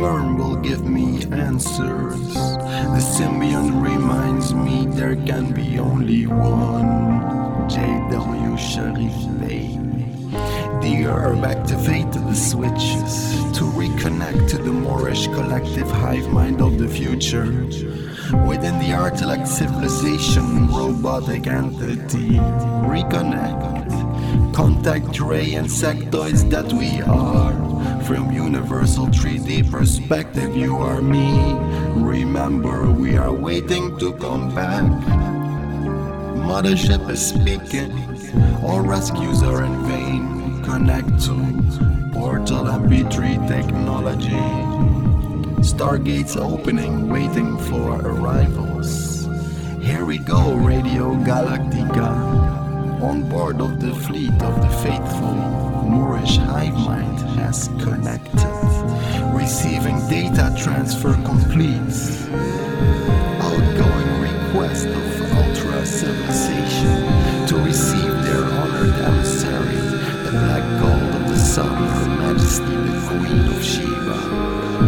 burn will give me answers. The symbiont reminds me there can be only one. JW Sharief The herb activated the switches to reconnect to the Moorish collective hive mind of the future. Within the Artilect civilization, robotic entity, reconnect. Contact ray insectoids that we are. From universal 3D perspective, you are me. Remember, we are waiting to come back. Mothership is speaking, all rescues are in vain. Connect to Portal MP3 technology. Stargates opening, waiting for arrivals. Here we go, Radio Galactica. On board of the fleet of the faithful, Moorish hive mind has connected. Receiving data transfer complete. Outgoing request of ultra civilization to receive their honored emissary, the black gold of the sun, Her Majesty the Queen of Sheba.